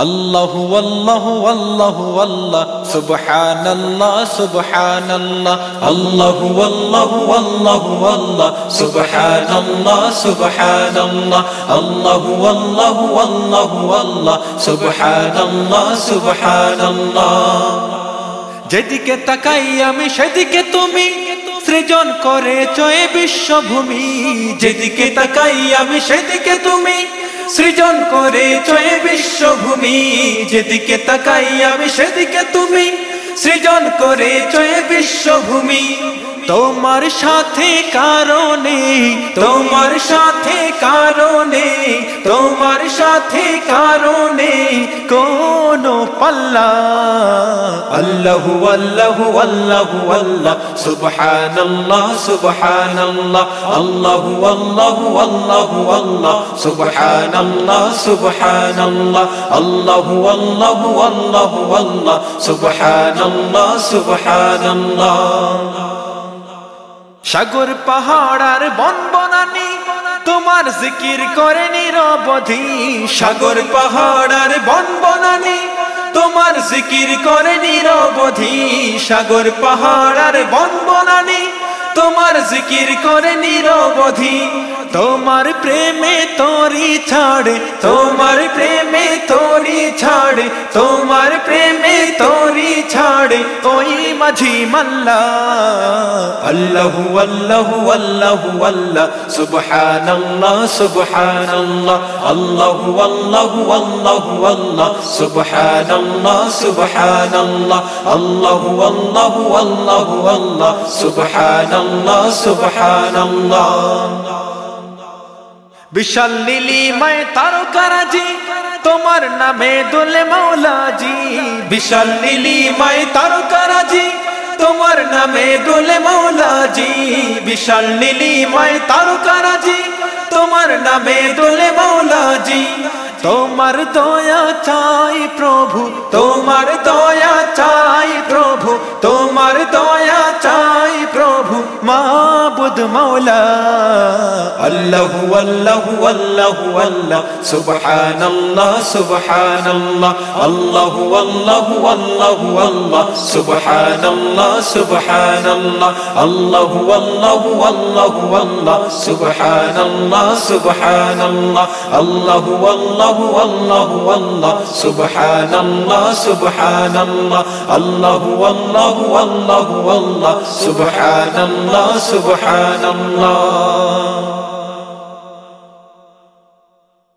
اللہ اللہ اللہ اللہ اللہ اللہ سبحان سبحان سبحان سبحان اللہ سبھا نل شبہ سبحان اللہ سبحان اللہ ندی کے تقائی میں تمہیں সৃজন করেছ এ বিশ্বভূমি যেদিকে তাকাই আমি সেদিকে তুমি সৃজন করেছ এ বিশ্বভূমি যেদিকে তাকাই আমি সেদিকে তুমি সৃজন করেছ এ বিশ্বভূমি تمہارے ساتھی کارونی تمہاری ساتھی کارونی تمہاری ساتھی کارونی کو الحو الحل شبح نملہ شبح ن الحو اللہ شبح نملہ شبح نملہ اللہ شبح نملہ شبحانند সাগর পাহাড় আর বন বনানি তোমার জিকির করে নিরবধি সাগর পাহাড় আর বন বনানি তোমার জিকির করে নিরবধি সাগর পাহাড় আর বন বনানি তোমার জিকির করে নিরবধি তোমার প্রেমে তোরি ছাড় তোমার প্রেমে তোরি ছাড় তোমার প্রেমে তোর پڑے ملا اللہ اللہ اللہ اللہ اللہ اللہ اللہ اللہ اللہ اللہ اللہ اللہ اللہ اللہ اللہ اللہ اللہ سبحان سبحان سبحان سبحان سبحان سبحان اللہ বিশাল নীলিমায় তারকারাজি তোমার নামে দোলে মৌলাজি বিশাল নীলিমায় তারকারাজি তোমার নামে দোলে মৌলাজি বিশাল নীলিমায় তারকারাজি তোমার নামে দোলে মৌলাজি তোমার দয়া চাই প্রভু তোমার দয়া চাই প্রভু তোমার দয়া চাই প্রভু মা বুধ মৌলা الله اللهو اللهو الله سبحان الله سبحان الله الله اللهو اللهو الله سبحان الله سبحان الله الله اللهو اللهو الله سبحان الله سبحان الله الله اللهو اللهو الله سبحان الله سبحان الله الله اللهو اللهو الله سبحان الله سبحان الله